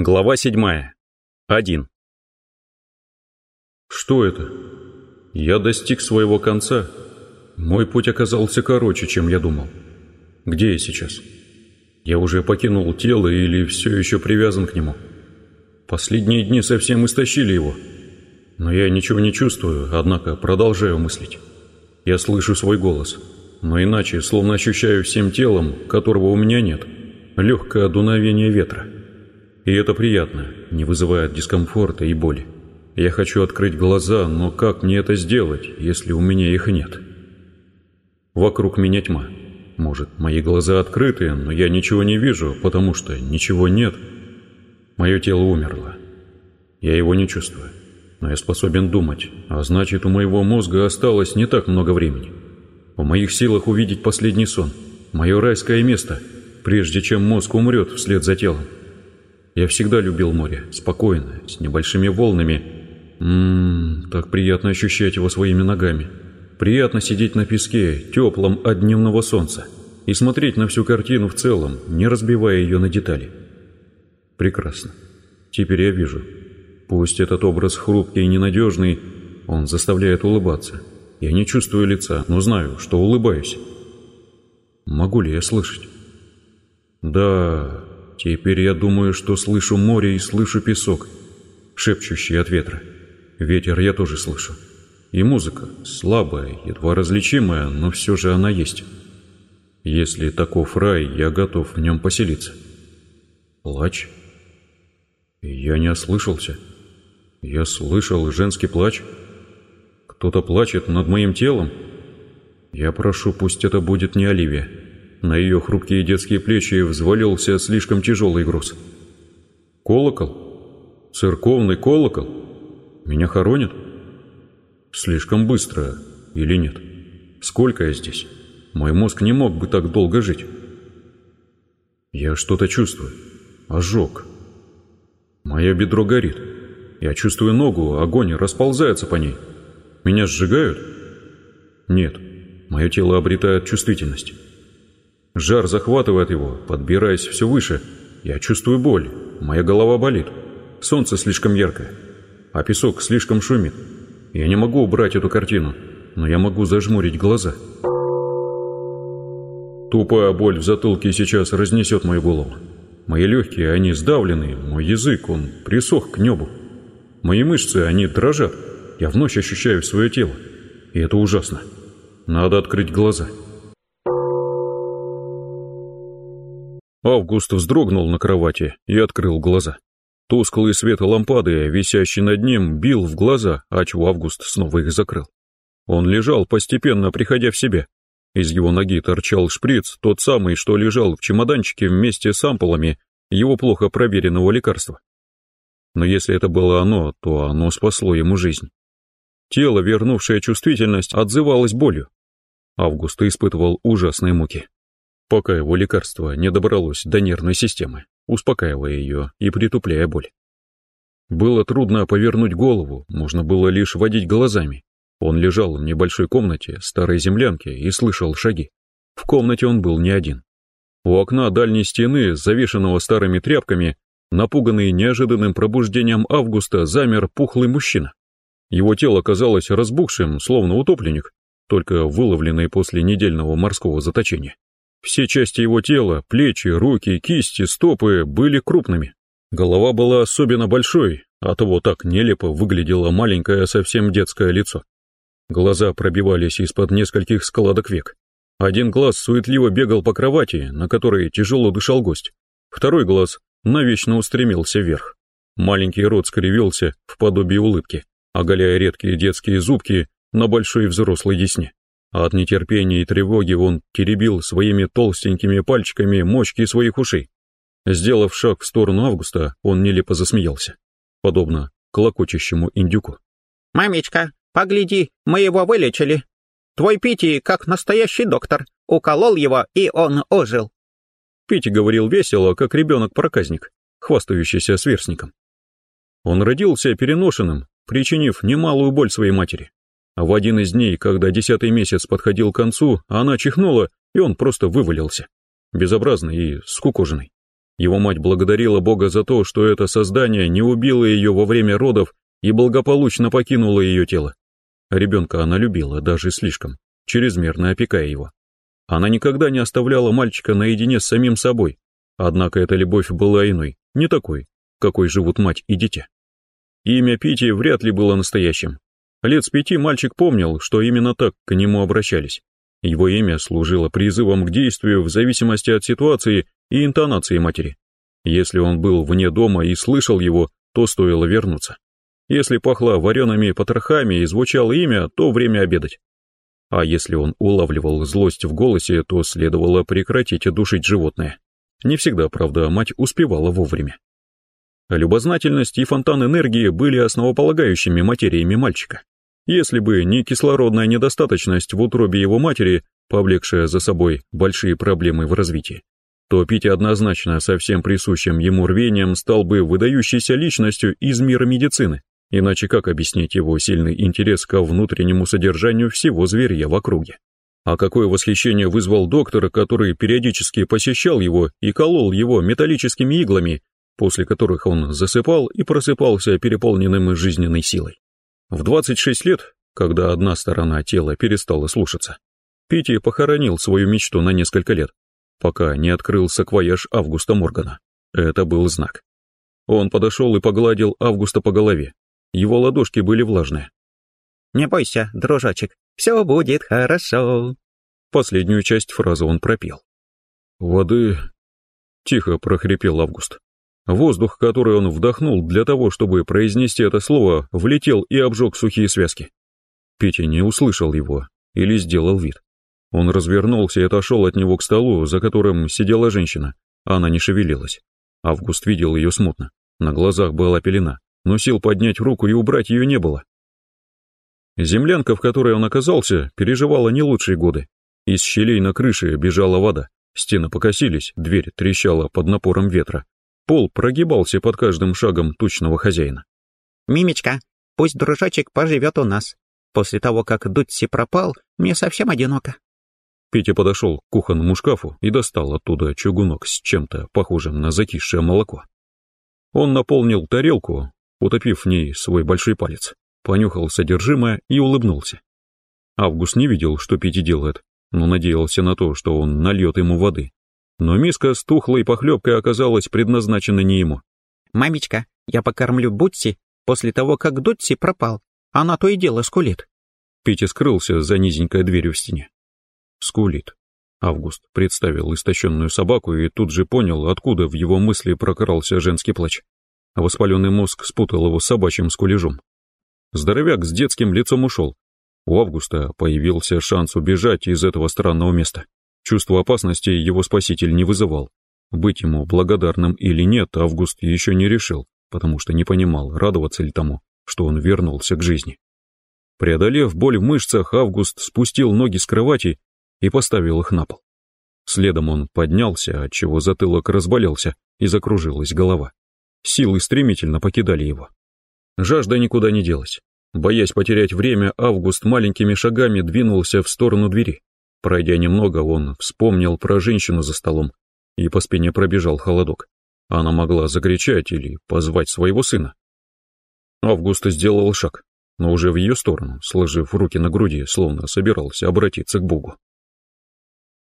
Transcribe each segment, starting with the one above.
Глава седьмая. Один. Что это? Я достиг своего конца. Мой путь оказался короче, чем я думал. Где я сейчас? Я уже покинул тело или все еще привязан к нему? Последние дни совсем истощили его. Но я ничего не чувствую, однако продолжаю мыслить. Я слышу свой голос, но иначе, словно ощущаю всем телом, которого у меня нет, легкое дуновение ветра. И это приятно, не вызывает дискомфорта и боли. Я хочу открыть глаза, но как мне это сделать, если у меня их нет? Вокруг меня тьма. Может, мои глаза открыты, но я ничего не вижу, потому что ничего нет. Мое тело умерло. Я его не чувствую. Но я способен думать, а значит, у моего мозга осталось не так много времени. В моих силах увидеть последний сон, мое райское место, прежде чем мозг умрет вслед за телом. Я всегда любил море, спокойно, с небольшими волнами. Ммм, так приятно ощущать его своими ногами. Приятно сидеть на песке, теплом от дневного солнца, и смотреть на всю картину в целом, не разбивая ее на детали. Прекрасно. Теперь я вижу. Пусть этот образ хрупкий и ненадежный, он заставляет улыбаться. Я не чувствую лица, но знаю, что улыбаюсь. Могу ли я слышать? Да, Теперь я думаю, что слышу море и слышу песок, шепчущий от ветра. Ветер я тоже слышу. И музыка, слабая, едва различимая, но все же она есть. Если таков рай, я готов в нем поселиться. Плач? Я не ослышался. Я слышал женский плач. Кто-то плачет над моим телом. Я прошу, пусть это будет не Оливия. На ее хрупкие детские плечи взвалился слишком тяжелый груз. «Колокол? Церковный колокол? Меня хоронят? Слишком быстро или нет? Сколько я здесь? Мой мозг не мог бы так долго жить. Я что-то чувствую. Ожог. Мое бедро горит. Я чувствую ногу, огонь расползается по ней. Меня сжигают? Нет, мое тело обретает чувствительность. Жар захватывает его, подбираясь все выше. Я чувствую боль, моя голова болит. Солнце слишком яркое, а песок слишком шумит. Я не могу убрать эту картину, но я могу зажмурить глаза. Тупая боль в затылке сейчас разнесет мою голову. Мои легкие, они сдавлены, мой язык, он присох к небу. Мои мышцы, они дрожат. Я вновь ощущаю свое тело. И это ужасно. Надо открыть глаза. Август вздрогнул на кровати и открыл глаза. Тусклый свет лампады, висящий над ним, бил в глаза, а чего Август снова их закрыл. Он лежал, постепенно приходя в себя. Из его ноги торчал шприц, тот самый, что лежал в чемоданчике вместе с ампулами его плохо проверенного лекарства. Но если это было оно, то оно спасло ему жизнь. Тело, вернувшее чувствительность, отзывалось болью. Август испытывал ужасные муки пока его лекарство не добралось до нервной системы, успокаивая ее и притупляя боль. Было трудно повернуть голову, можно было лишь водить глазами. Он лежал в небольшой комнате старой землянки и слышал шаги. В комнате он был не один. У окна дальней стены, завешенного старыми тряпками, напуганный неожиданным пробуждением Августа, замер пухлый мужчина. Его тело казалось разбухшим, словно утопленник, только выловленный после недельного морского заточения. Все части его тела, плечи, руки, кисти, стопы были крупными. Голова была особенно большой, а того так нелепо выглядело маленькое совсем детское лицо. Глаза пробивались из-под нескольких складок век. Один глаз суетливо бегал по кровати, на которой тяжело дышал гость. Второй глаз навечно устремился вверх. Маленький рот скривился в подобии улыбки, оголяя редкие детские зубки на большой взрослой десне а от нетерпения и тревоги он теребил своими толстенькими пальчиками мочки своих ушей. Сделав шаг в сторону Августа, он нелепо засмеялся, подобно клокочущему индюку. «Мамечка, погляди, мы его вылечили. Твой Пити, как настоящий доктор, уколол его, и он ожил». Пити говорил весело, как ребенок-проказник, хвастающийся сверстником. Он родился переношенным, причинив немалую боль своей матери. А в один из дней, когда десятый месяц подходил к концу, она чихнула, и он просто вывалился. Безобразный и скукоженный. Его мать благодарила Бога за то, что это создание не убило ее во время родов и благополучно покинуло ее тело. Ребенка она любила, даже слишком, чрезмерно опекая его. Она никогда не оставляла мальчика наедине с самим собой, однако эта любовь была иной, не такой, какой живут мать и дитя. Имя Пити вряд ли было настоящим. Лет с пяти мальчик помнил, что именно так к нему обращались. Его имя служило призывом к действию в зависимости от ситуации и интонации матери. Если он был вне дома и слышал его, то стоило вернуться. Если пахло вареными потрохами и звучало имя, то время обедать. А если он улавливал злость в голосе, то следовало прекратить душить животное. Не всегда, правда, мать успевала вовремя. Любознательность и фонтан энергии были основополагающими материями мальчика. Если бы не кислородная недостаточность в утробе его матери, повлекшая за собой большие проблемы в развитии, то Питер однозначно со всем присущим ему рвением стал бы выдающейся личностью из мира медицины. Иначе как объяснить его сильный интерес ко внутреннему содержанию всего зверя в округе? А какое восхищение вызвал доктор, который периодически посещал его и колол его металлическими иглами, после которых он засыпал и просыпался переполненным жизненной силой. В 26 лет, когда одна сторона тела перестала слушаться, Пити похоронил свою мечту на несколько лет, пока не открыл саквояж Августа Моргана. Это был знак. Он подошел и погладил Августа по голове. Его ладошки были влажные. «Не бойся, дружочек, все будет хорошо». Последнюю часть фразы он пропел. «Воды...» — тихо прохрипел Август. Воздух, который он вдохнул для того, чтобы произнести это слово, влетел и обжег сухие связки. Петя не услышал его или сделал вид. Он развернулся и отошел от него к столу, за которым сидела женщина. Она не шевелилась. Август видел ее смутно. На глазах была пелена, но сил поднять руку и убрать ее не было. Землянка, в которой он оказался, переживала не лучшие годы. Из щелей на крыше бежала вода, стены покосились, дверь трещала под напором ветра, Пол прогибался под каждым шагом тучного хозяина. «Мимечка, пусть дружочек поживет у нас. После того, как Дутси пропал, мне совсем одиноко». Петя подошел к кухонному шкафу и достал оттуда чугунок с чем-то похожим на закисшее молоко. Он наполнил тарелку, утопив в ней свой большой палец, понюхал содержимое и улыбнулся. Август не видел, что Петя делает, но надеялся на то, что он нальет ему воды. Но миска с тухлой похлебкой оказалась предназначена не ему. «Мамечка, я покормлю Бутси после того, как Дутси пропал. Она то и дело скулит». Питти скрылся за низенькой дверью в стене. «Скулит». Август представил истощенную собаку и тут же понял, откуда в его мысли прокрался женский плач. Воспаленный мозг спутал его с собачьим скулежом. Здоровяк с детским лицом ушел. У Августа появился шанс убежать из этого странного места. Чувство опасности его спаситель не вызывал. Быть ему благодарным или нет, Август еще не решил, потому что не понимал, радоваться ли тому, что он вернулся к жизни. Преодолев боль в мышцах, Август спустил ноги с кровати и поставил их на пол. Следом он поднялся, отчего затылок разболелся и закружилась голова. Силы стремительно покидали его. Жажда никуда не делась. Боясь потерять время, Август маленькими шагами двинулся в сторону двери. Пройдя немного, он вспомнил про женщину за столом, и по спине пробежал холодок. Она могла закричать или позвать своего сына. Августа сделал шаг, но уже в ее сторону, сложив руки на груди, словно собирался обратиться к Богу.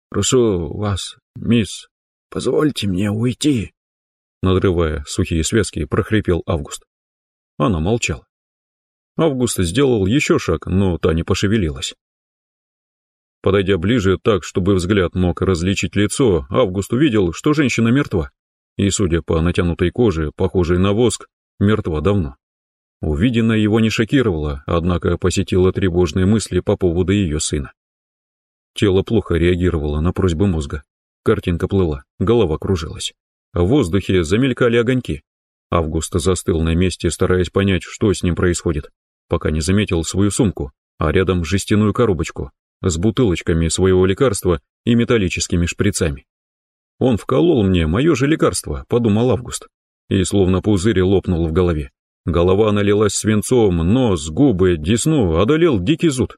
«Прошу вас, мисс, позвольте мне уйти», надрывая сухие связки, прохрипел Август. Она молчала. Август сделал еще шаг, но та не пошевелилась. Подойдя ближе так, чтобы взгляд мог различить лицо, Август увидел, что женщина мертва. И, судя по натянутой коже, похожей на воск, мертва давно. Увиденное его не шокировало, однако посетило тревожные мысли по поводу ее сына. Тело плохо реагировало на просьбы мозга. Картинка плыла, голова кружилась. В воздухе замелькали огоньки. Август застыл на месте, стараясь понять, что с ним происходит, пока не заметил свою сумку, а рядом жестяную коробочку, с бутылочками своего лекарства и металлическими шприцами. «Он вколол мне мое же лекарство», — подумал Август, и словно пузырь лопнул в голове. Голова налилась свинцом, нос, губы, десну одолел дикий зуд.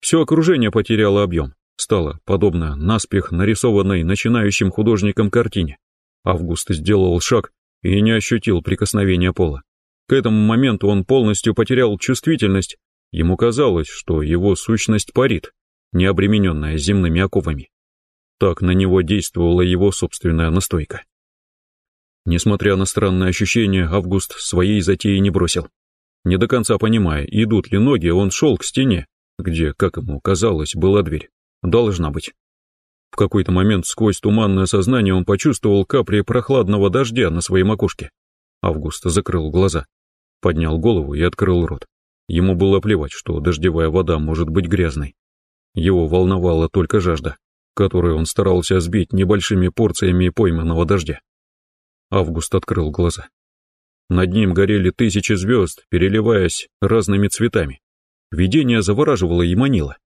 Все окружение потеряло объем, стало подобно наспех нарисованной начинающим художником картине. Август сделал шаг и не ощутил прикосновения пола. К этому моменту он полностью потерял чувствительность, ему казалось, что его сущность парит, не обремененная земными оковами. Так на него действовала его собственная настойка. Несмотря на странное ощущение, Август своей затеи не бросил. Не до конца понимая, идут ли ноги, он шел к стене, где, как ему казалось, была дверь. Должна быть. В какой-то момент сквозь туманное сознание он почувствовал капли прохладного дождя на своей макушке. Август закрыл глаза, поднял голову и открыл рот. Ему было плевать, что дождевая вода может быть грязной. Его волновала только жажда, которую он старался сбить небольшими порциями пойманного дождя. Август открыл глаза. Над ним горели тысячи звезд, переливаясь разными цветами. Видение завораживало и манило.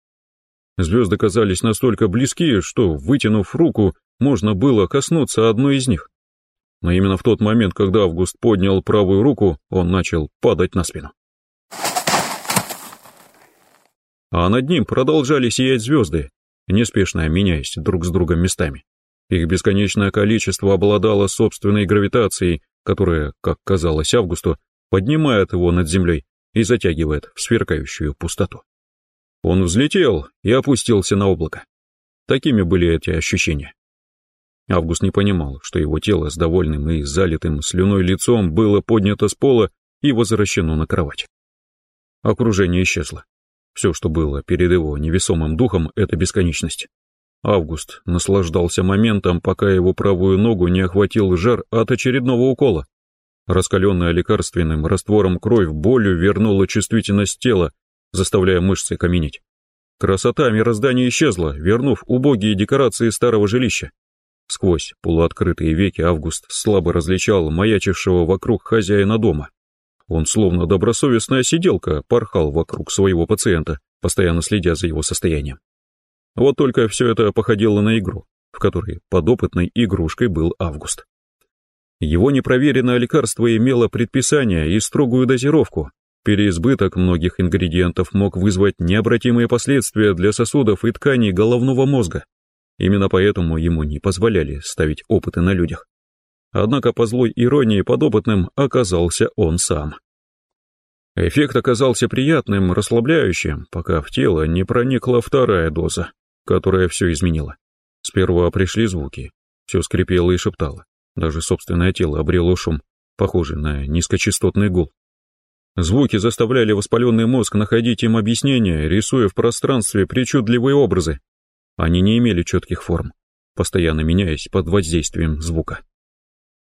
Звезды казались настолько близки, что, вытянув руку, можно было коснуться одной из них. Но именно в тот момент, когда Август поднял правую руку, он начал падать на спину. А над ним продолжали сиять звезды, неспешно меняясь друг с другом местами. Их бесконечное количество обладало собственной гравитацией, которая, как казалось Августу, поднимает его над землей и затягивает в сверкающую пустоту. Он взлетел и опустился на облако. Такими были эти ощущения. Август не понимал, что его тело с довольным и залитым слюной лицом было поднято с пола и возвращено на кровать. Окружение исчезло. Все, что было перед его невесомым духом, это бесконечность. Август наслаждался моментом, пока его правую ногу не охватил жар от очередного укола. Раскаленная лекарственным раствором кровь болью вернула чувствительность тела, заставляя мышцы каменить. Красота мироздания исчезла, вернув убогие декорации старого жилища. Сквозь полуоткрытые веки Август слабо различал маячившего вокруг хозяина дома. Он, словно добросовестная сиделка, порхал вокруг своего пациента, постоянно следя за его состоянием. Вот только все это походило на игру, в которой подопытной игрушкой был Август. Его непроверенное лекарство имело предписание и строгую дозировку. Переизбыток многих ингредиентов мог вызвать необратимые последствия для сосудов и тканей головного мозга. Именно поэтому ему не позволяли ставить опыты на людях. Однако по злой иронии подопытным оказался он сам. Эффект оказался приятным, расслабляющим, пока в тело не проникла вторая доза которая все изменила. Сперва пришли звуки, все скрипело и шептало. Даже собственное тело обрело шум, похожий на низкочастотный гул. Звуки заставляли воспаленный мозг находить им объяснения, рисуя в пространстве причудливые образы. Они не имели четких форм, постоянно меняясь под воздействием звука.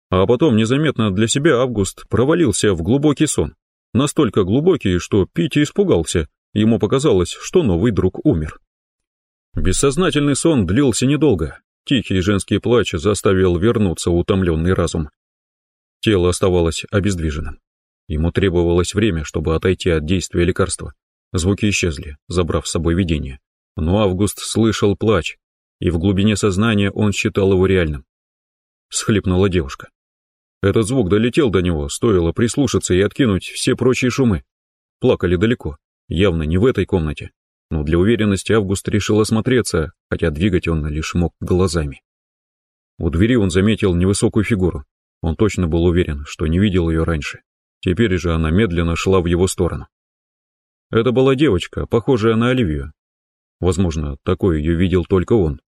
А потом незаметно для себя Август провалился в глубокий сон. Настолько глубокий, что Пити испугался, ему показалось, что новый друг умер. Бессознательный сон длился недолго. Тихий женский плач заставил вернуться утомленный разум. Тело оставалось обездвиженным. Ему требовалось время, чтобы отойти от действия лекарства. Звуки исчезли, забрав с собой видение. Но Август слышал плач, и в глубине сознания он считал его реальным. Схлипнула девушка. Этот звук долетел до него, стоило прислушаться и откинуть все прочие шумы. Плакали далеко, явно не в этой комнате, но для уверенности Август решил осмотреться, хотя двигать он лишь мог глазами. У двери он заметил невысокую фигуру. Он точно был уверен, что не видел ее раньше. Теперь же она медленно шла в его сторону. Это была девочка, похожая на Оливию. Возможно, такой ее видел только он.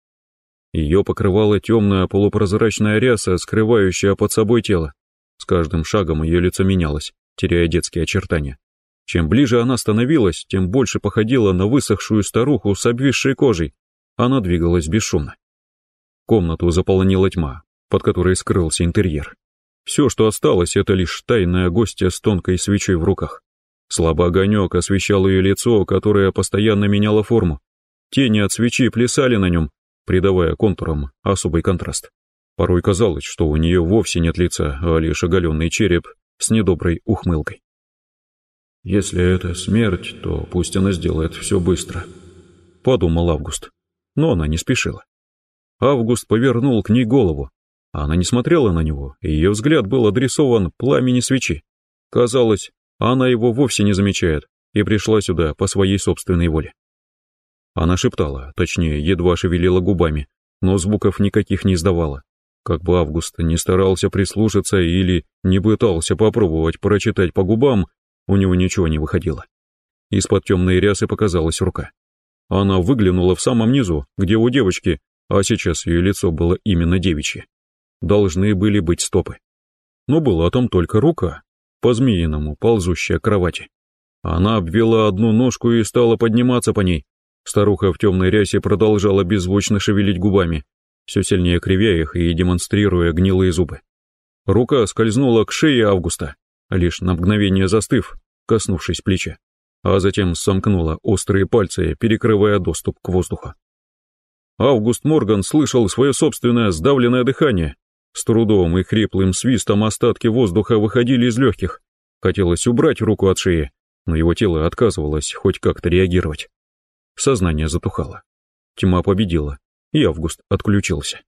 Ее покрывала темная полупрозрачная ряса, скрывающая под собой тело. С каждым шагом ее лицо менялось, теряя детские очертания. Чем ближе она становилась, тем больше походила на высохшую старуху с обвисшей кожей. Она двигалась бесшумно. Комнату заполонила тьма, под которой скрылся интерьер. Все, что осталось, это лишь тайная гостья с тонкой свечой в руках. Слабый огонек освещал ее лицо, которое постоянно меняло форму. Тени от свечи плясали на нем, придавая контурам особый контраст. Порой казалось, что у нее вовсе нет лица, а лишь оголенный череп с недоброй ухмылкой. Если это смерть, то пусть она сделает все быстро, подумал Август. Но она не спешила. Август повернул к ней голову. Она не смотрела на него, и ее взгляд был адресован пламени свечи. Казалось, она его вовсе не замечает и пришла сюда по своей собственной воле. Она шептала, точнее, едва шевелила губами, но звуков никаких не издавала. Как бы Август не старался прислушаться или не пытался попробовать прочитать по губам, у него ничего не выходило. Из-под темной рясы показалась рука. Она выглянула в самом низу, где у девочки, а сейчас ее лицо было именно девичье. Должны были быть стопы. Но была там только рука, по-змеиному ползущая к кровати. Она обвела одну ножку и стала подниматься по ней. Старуха в темной рясе продолжала беззвучно шевелить губами, все сильнее кривя их и демонстрируя гнилые зубы. Рука скользнула к шее Августа, лишь на мгновение застыв, коснувшись плеча а затем сомкнула острые пальцы, перекрывая доступ к воздуху. Август Морган слышал свое собственное сдавленное дыхание. С трудом и хриплым свистом остатки воздуха выходили из легких. Хотелось убрать руку от шеи, но его тело отказывалось хоть как-то реагировать. Сознание затухало. Тьма победила, и Август отключился.